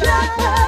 man,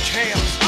what's it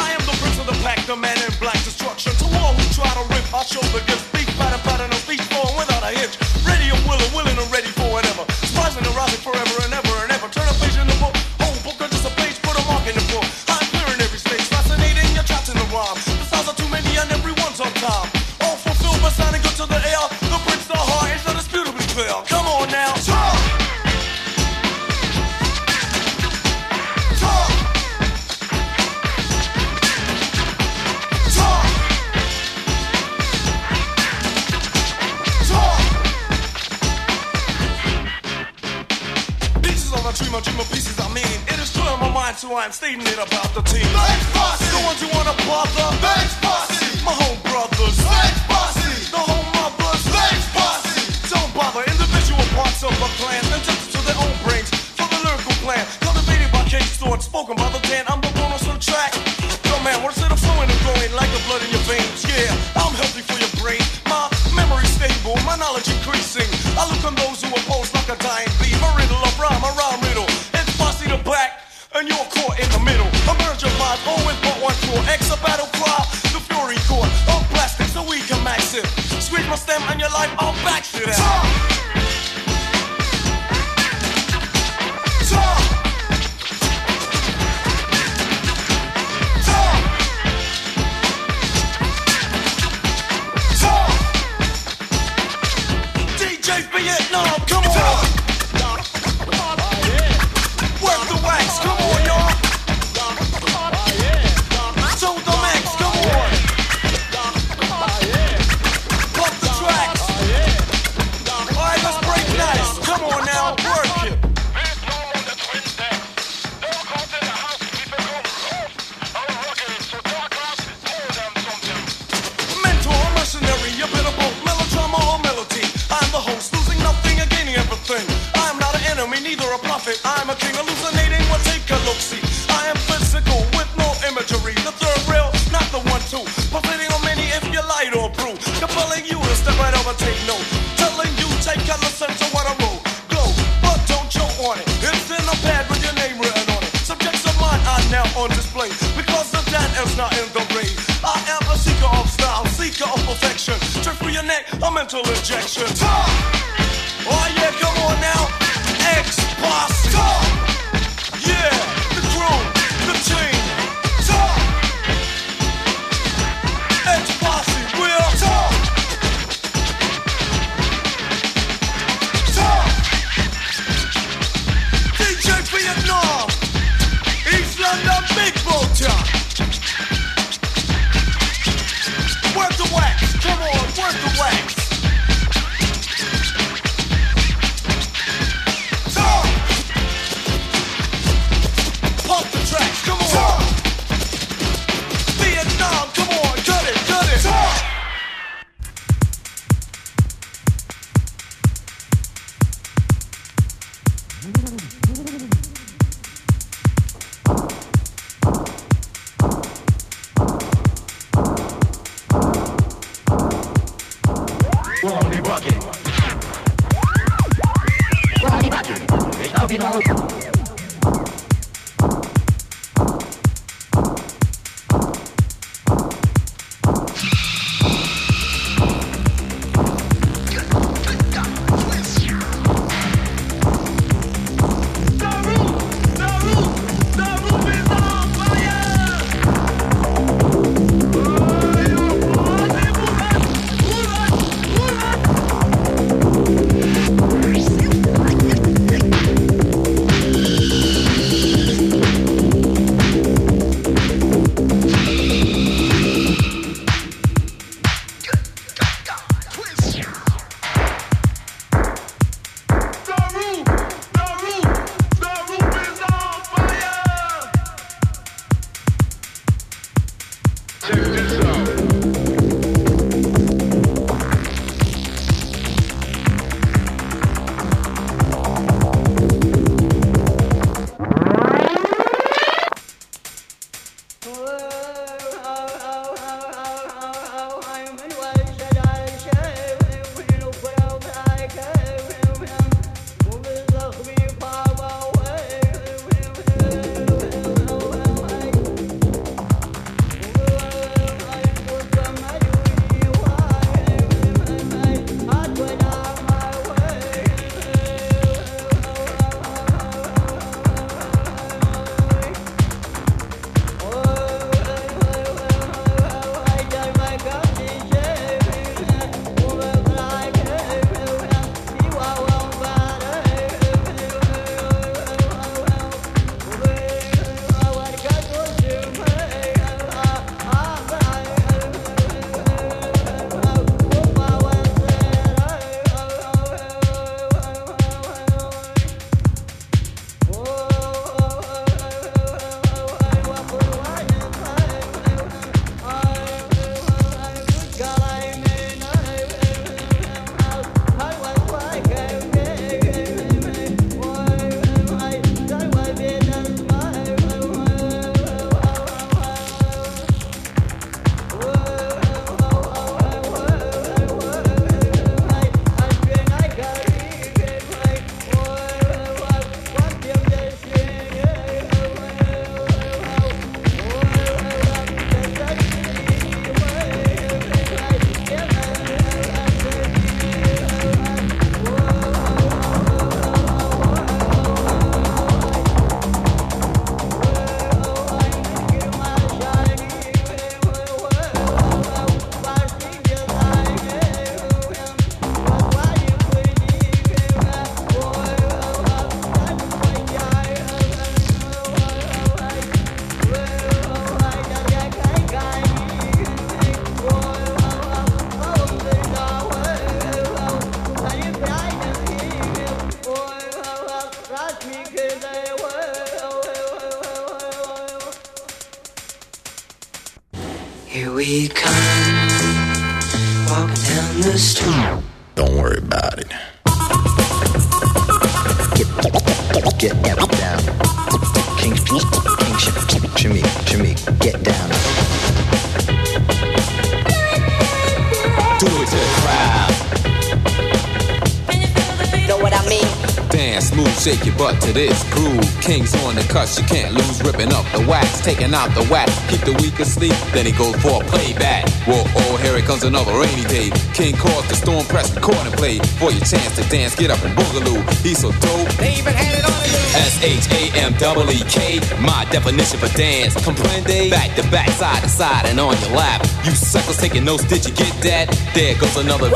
shake your butt to this groove. Kings on the cuss, you can't lose. Ripping up the wax, taking out the wax. Keep the weak asleep, then he goes for a playback. Whoa, oh, here it comes another rainy day. King calls the storm, press record and play. For your chance to dance, get up and boogaloo. He's so dope. They even had it on S H A M double E K, my definition for dance. Comprende? Back to back, side to side, and on your lap. You suckers taking notes, did you get that? There goes another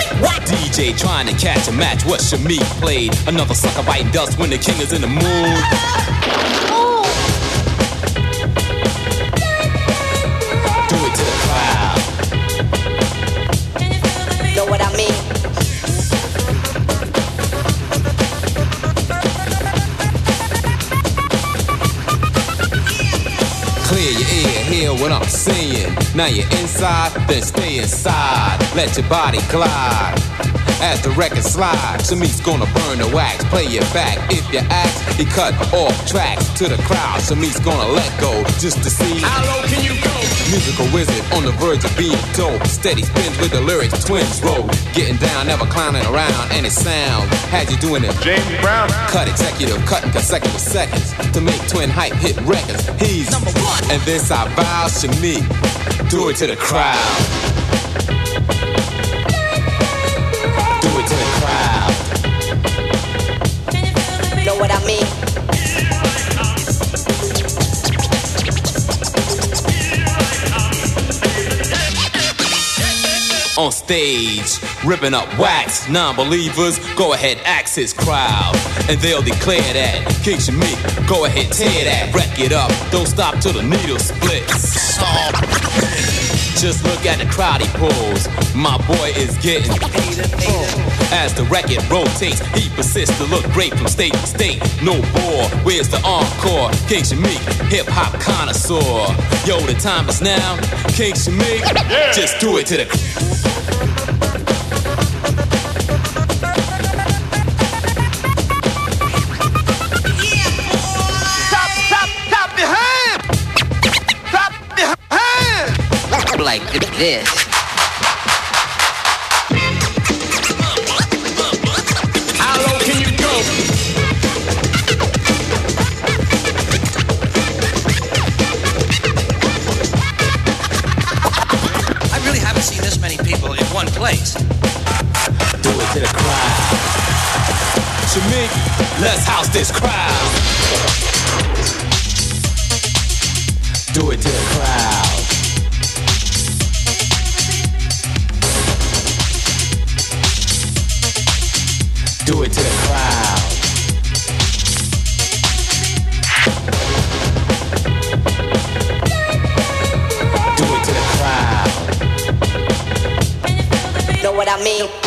DJ trying to catch a match. What Shameek played? Another sucker biting dust when the king is in the mood. Do it to the crowd. Know what I mean? Clear your ear, hear what I'm saying. Now you're inside, then stay inside. Let your body glide. As the record slides, Shameek's gonna burn the wax. Play it back if you ask. He cut off tracks to the crowd. So me's gonna let go just to see. How low can you go? Musical wizard on the verge of being dope. Steady spins with the lyrics, twins roll. Getting down, never clowning around. And it sound has you doing it. James Brown. Cut executive, cutting consecutive seconds to make twin hype hit records. He's number one, and this I vow Shameek. Do it to the crowd. What I mean? On stage, ripping up wax. Non-believers, go ahead, ask his crowd, and they'll declare that King Shameek, go ahead, tear that, wreck it up. Don't stop till the needle splits. Just look at the crowd he pulls. My boy is getting as the record rotates. He persists to look great from state to state. No bore, where's the encore? King Shameek, hip hop connoisseur. Yo, the time is now. King Shameek, just do it to the. Stop, stop, this crowd. Do it to the crowd. Do it to the crowd. Do it to the crowd. Know what I mean?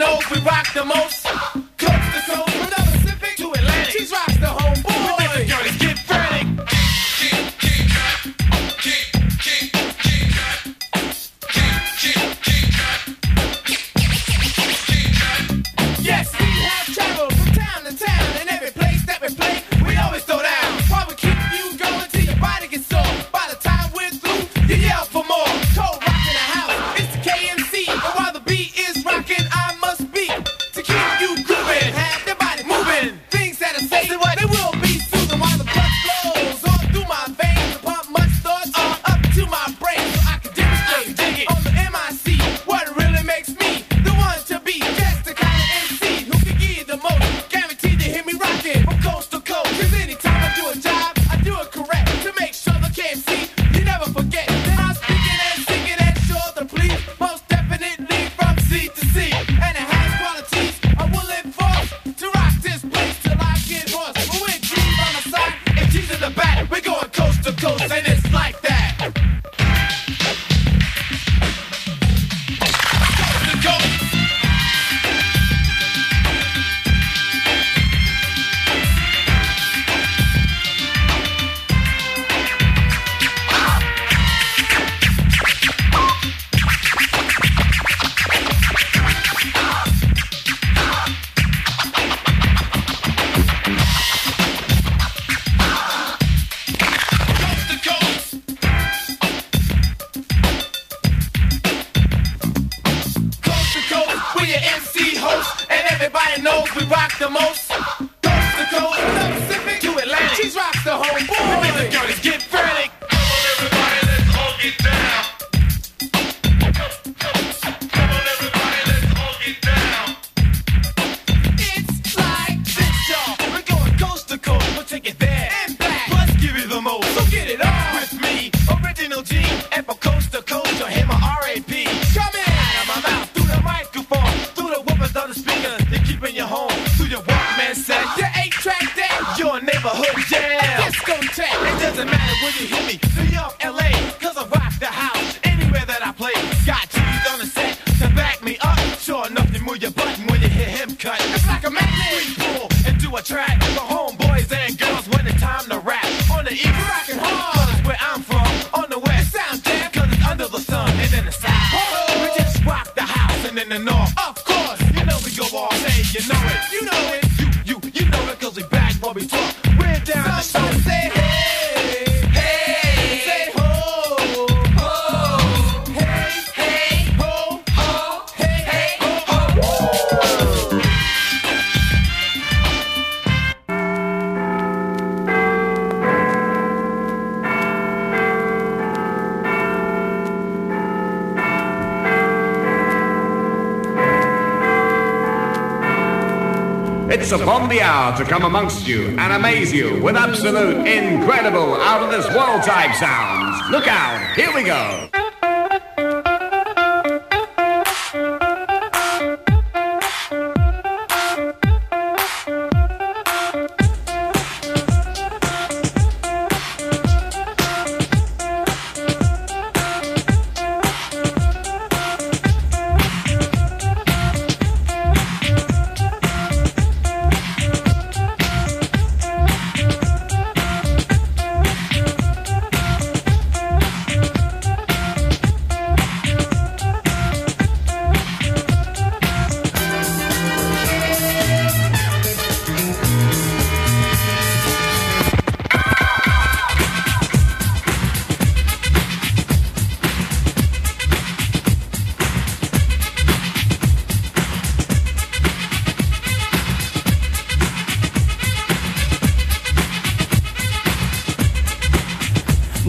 knows we rock the most. upon the hour to come amongst you and amaze you with absolute incredible out of this world type sounds. Look out, here we go.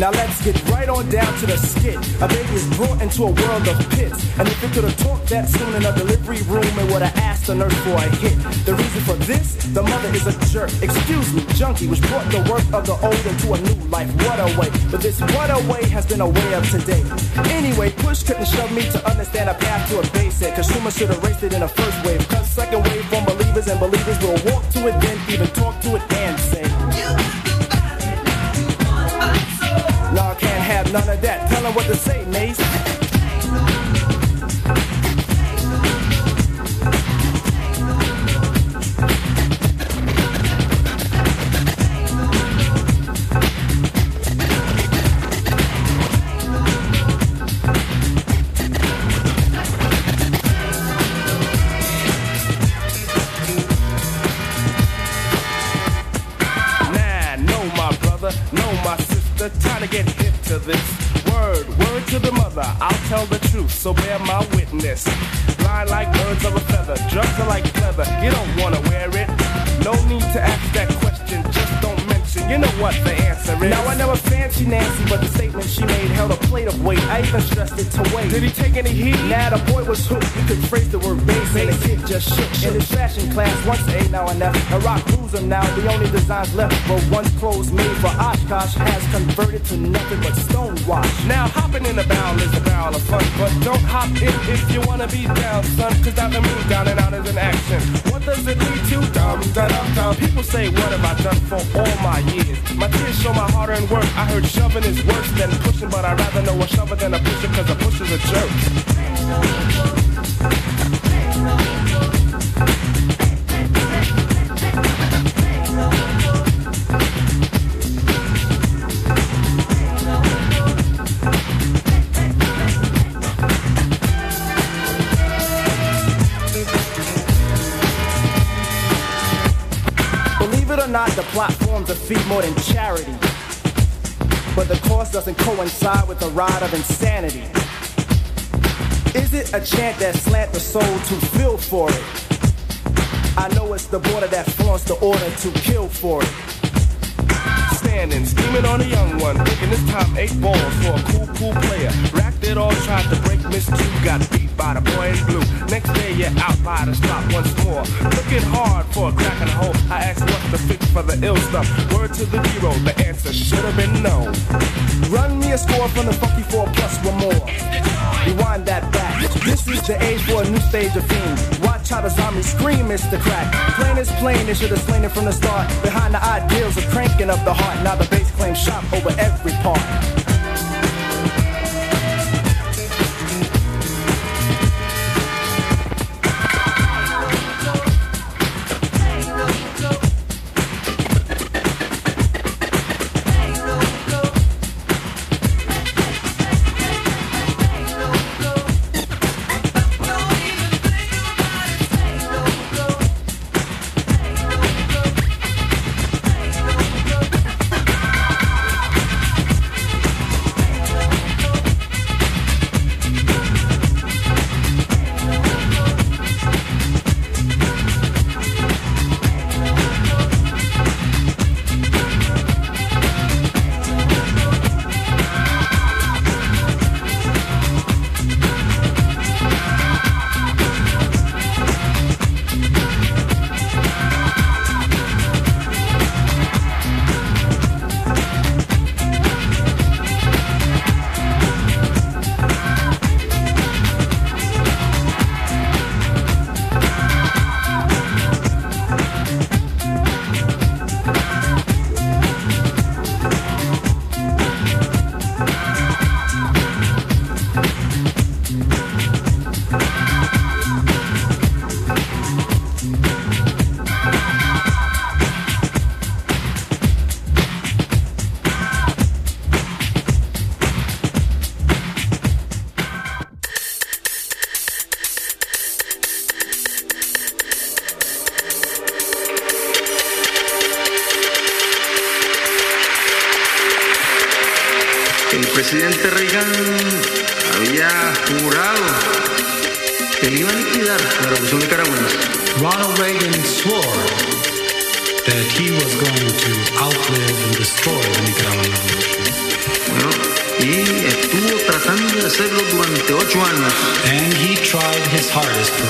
Now let's get right on down to the skit. A baby is brought into a world of pits. And if it could have talked that soon in a delivery room, it would have asked the nurse for a hit. The reason for this, the mother is a jerk. Excuse me, junkie, which brought the work of the old into a new life. What a way. But this what a way has been a way of today. Anyway, push couldn't shove me to understand a path to a basic. Consumers should raced it in a first wave. Cause second wave from believers and believers will walk to it, then even talk to it and say. None of that. Tell what to say, Mace. Tell the truth, so bear my witness. Blind like birds of a feather, drugs are like leather. You don't wanna wear it. No need to ask that question, just don't mention. You know what the answer is. Now I never fancy Nancy, but the statement she made held a plate of weight. I even stressed it to wait. Did he take any heat? Nah, the boy was hooked. You could phrase the word bass, and the kid just shook. In his fashion class, once A, now F. A rock cruiser now, the only designs left were once clothes made for Oshkosh has converted to nothing but stonewash. Now hopping in the barrel is a barrel of fun, but don't hop in if you wanna be down, son. Cause the moon, down and out is an action. What does it lead to? Dum, da, dum, dum. People say, what have I done for all my years? My tears show my hard earned work. I heard shoving is worse than pushing, but I'd rather know a shover than a pusher, cause a pusher's a jerk. Plot forms a fee more than charity. But the cost doesn't coincide with the ride of insanity. Is it a chant that slant the soul to feel for it? I know it's the border that flaunts the order to kill for it. Standing, scheming on a young one, thinking this time eight balls for a cool, cool player. Racked it all, tried to break Miss two, got beat by the boy in blue. Next day, you're out by the stop once more. Looking hard for a crack in the hole. I asked what's the fix for the ill stuff. Word to the zero, the answer should have been no. Run me a score from the funky four plus one more. Rewind that back. This is the age for a new stage of fame. Watch how the zombies scream, Mr. Crack. Plain is plain, they should have slain it from the start. Behind the ideals of cranking up the heart. Now the bass claims shop over every part.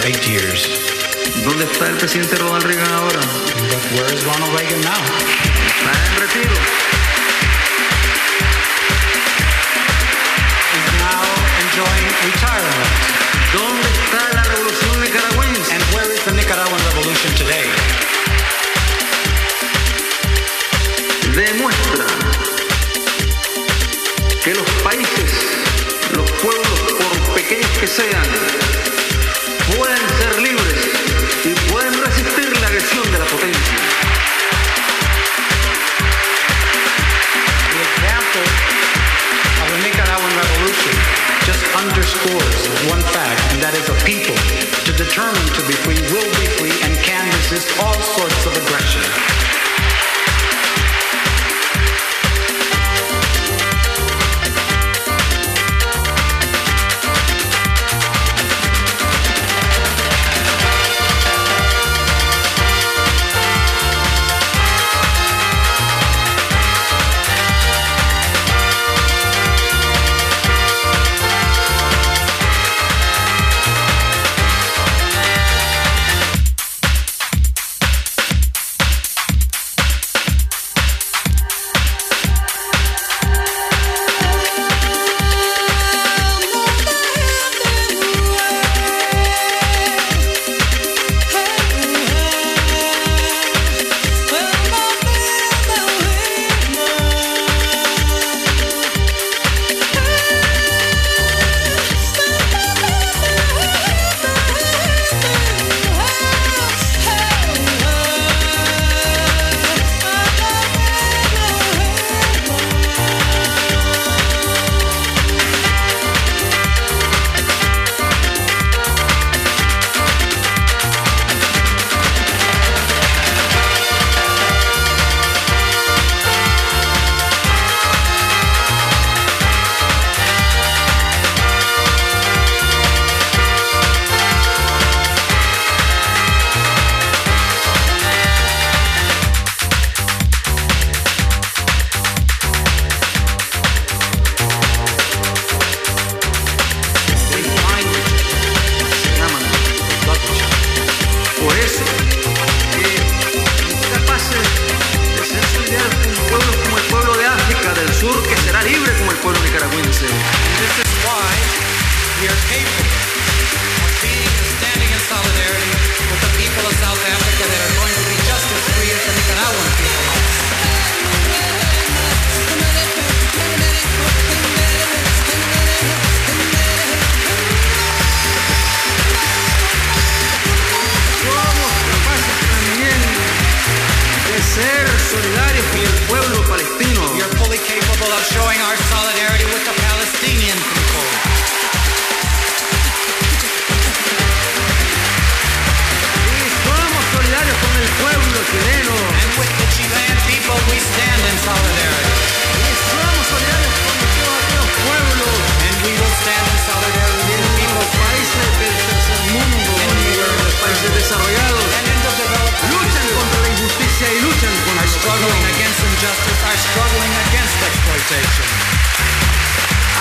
Eight years. ¿Dónde está el presidente Ronald Reagan ahora? But where is Ronald Reagan now? Está en retiro. He's now enjoying retirement. ¿Dónde está la revolución nicaragüense? And where is the Nicaraguan revolution today? Demuestra que los países, los pueblos, por pequeños que sean,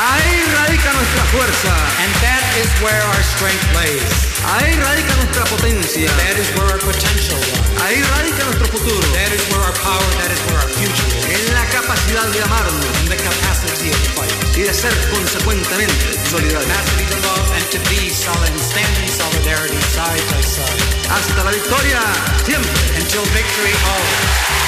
Ahí radica nuestra fuerza. And that is where our strength lays. Ahí radica nuestra potencia. That is where our potential lies. Ahí radica nuestro futuro. That is where our power, that is where our future is. En la capacidad de amarnos And the capacity of fight. y de ser consecuentemente solidarios. Capacity to love and to be solid and stand in solidarity side by side. Hasta la victoria, siempre. Until victory always.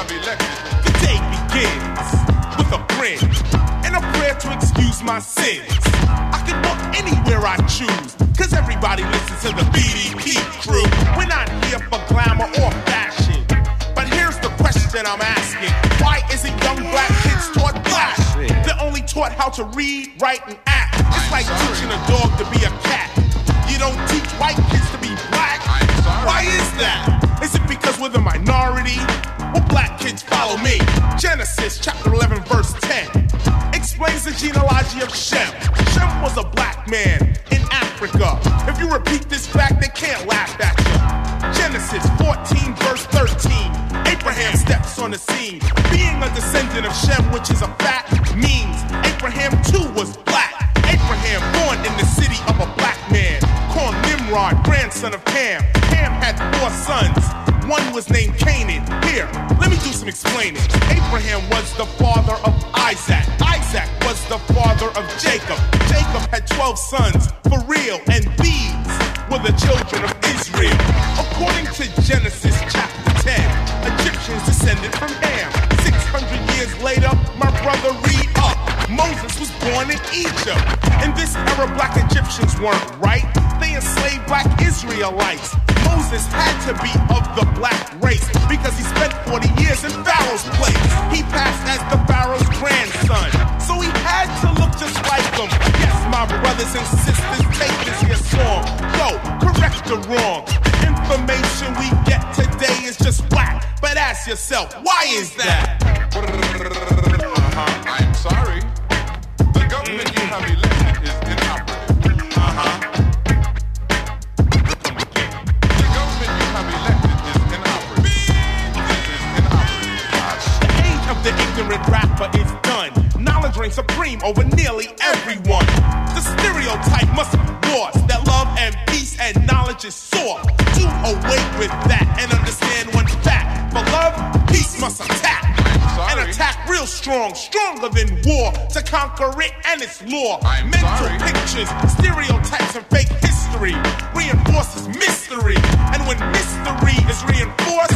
i elected. The day begins with a grin and a prayer to excuse my sins. I can walk anywhere I choose, cause everybody listens to the BDP crew. We're not here for glamour or fashion. But here's the question I'm asking Why isn't young black kids taught black? They're only taught how to read, write, and act. It's like teaching a dog to be a cat. Genesis chapter 11, verse 10 explains the genealogy of Shem. Shem was a black man in Africa. If you repeat this fact, they can't laugh at you. Genesis 14, verse 13. Abraham steps on the scene. Being a descendant of Shem, which is a fact, means Abraham too was black. Abraham born in the city of a black man called Nimrod, grandson of Ham. Ham had four sons. One was named Canaan. Here, let me do some explaining. Abraham was the father of Isaac. Isaac was the father of Jacob. Jacob had 12 sons for real, and these were the children of Israel. According to Genesis chapter 10, Egyptians descended from. Egypt. In this era, black Egyptians weren't right. They enslaved black Israelites. Moses had to be of the black race because he spent 40 years in Pharaoh's place. He passed as the Pharaoh's grandson, so he had to look just like them. Yes, my brothers and sisters, take this here song. Yo, correct the wrong. The information we get today is just whack. But ask yourself, why is that? Uh-huh. I'm sorry. Supreme over nearly everyone. The stereotype must be lost that love and peace and knowledge is sore. Do away with that and understand one fact. For love, peace must attack. And attack real strong, stronger than war to conquer it and its law. Mental pictures, stereotypes, and fake history reinforces mystery. And when mystery is reinforced,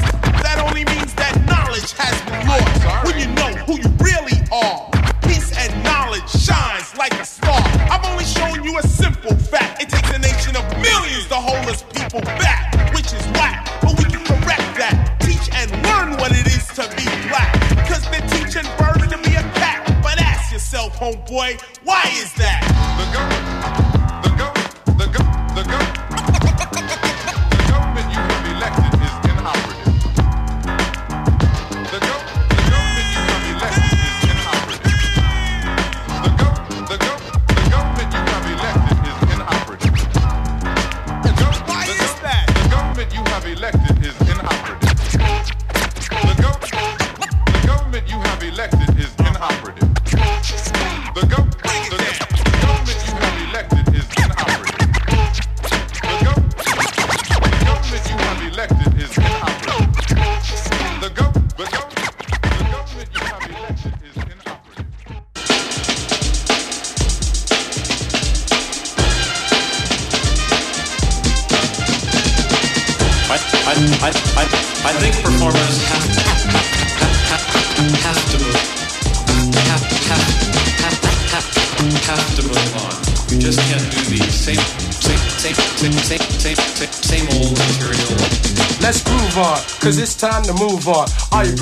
back, which is whack. But we can correct that. Teach and learn what it is to be black. Cause they're teaching birds to be a cat. But ask yourself, homeboy, why is that?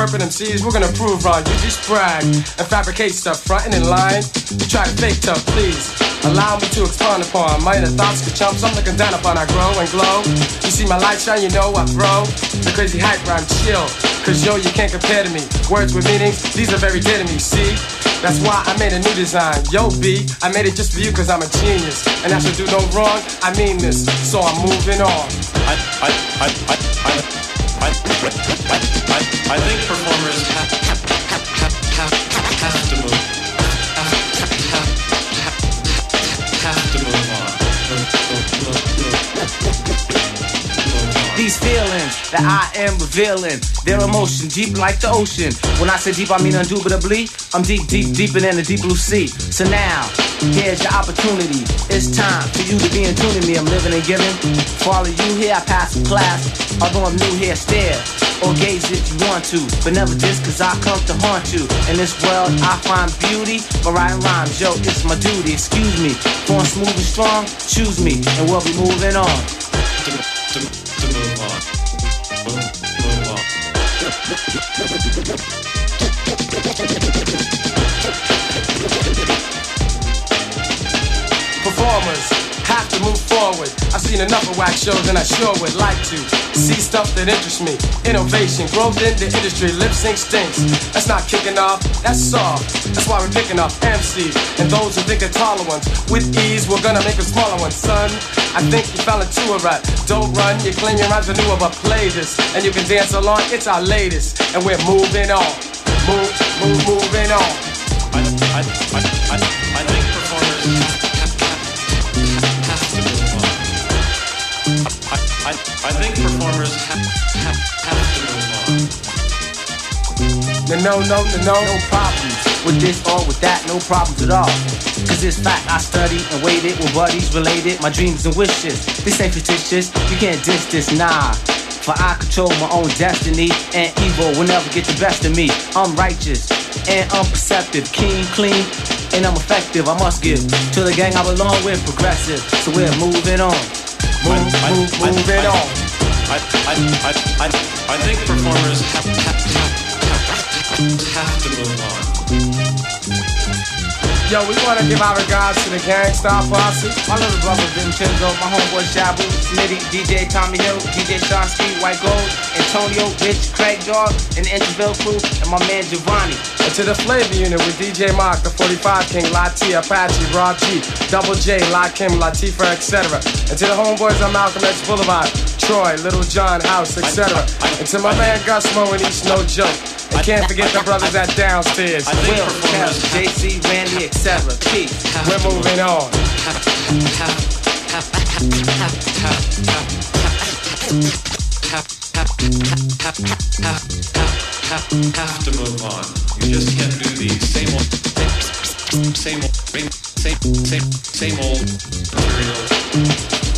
Purple MCs, we're gonna prove wrong. You just brag and fabricate stuff, frontin' in line. You try to fake tough, please. Allow me to expound upon my inner thoughts, the chumps. I'm looking down upon I grow and glow. You see my light shine, you know I throw. The crazy hype rhyme chill. Cause yo, you can't compare to me. Words with meanings, these are very dear to me, see? That's why I made a new design. Yo, B, I made it just for you cause I'm a genius. And I should do no wrong, I mean this. So I'm moving on. I, I, I, I, I, I, I, think performers have, have, have, have, to move. Have, to move on. These feelings that I am revealing, their emotion deep like the ocean. When I say deep, I mean indubitably. I'm deep, deep, deeper than the deep blue sea. So now, here's your opportunity. It's time for you to be in tune with me. I'm living and giving. For all of you here, I pass the class. Although I'm new here still. or gaze if you want to, but never diss cause I come to haunt you. In this world I find beauty, writing rhymes, yo, it's my duty, excuse me. Born smooth and strong, choose me, and we'll be moving on. On. Performers have to move forward. I've seen enough of wax shows and I sure would like to see stuff that interests me. Innovation, growth in the industry, lip sync stinks. That's not kicking off, that's soft. That's why we're picking up MCs and those who think they're taller ones. With ease, we're gonna make a smaller one, son. I think you fell into a rut. Don't run, you claim your rhymes are newer, but play this. And you can dance along, it's our latest. And we're moving on. Move, move, moving on. I, I, I, think performers have, have, have to move on. No, no, no, no, no. No problems with this or with that, no problems at all. Cause it's fact I studied and waited with buddies related, my dreams and wishes. This ain't fictitious, you can't diss this, nah. For I control my own destiny, and evil will never get the best of me. I'm righteous and unperceptive, keen, clean, and I'm effective. I must give to the gang I belong with, progressive. So we're moving on. Move, move, moving on. I, I, I, I, I think performers have, have, have, have, to move on. Yo, we wanna give our regards to the Gang Starr Posse. My little brother Vincenzo, my homeboy Shabu, Smitty, DJ Tommy Hill, DJ Speed, White Gold, Antonio, Rich, Craig Dog, and Interville crew, and my man Giovanni. And to the flavor unit with DJ Mark, the 45 King, Latee, Apache, Rob G, Double J, Lakim, Latifah, etc. And to the homeboys on Malcolm X Boulevard, Troy, Little John House, etc. And to my man Gusmo and East No Joke. And can't forget the brothers at downstairs. I will, Kev, JC, Randy, etc. Peace. We're moving on. have to move on. You just can't do the same old, same old, same, same, same, same old material.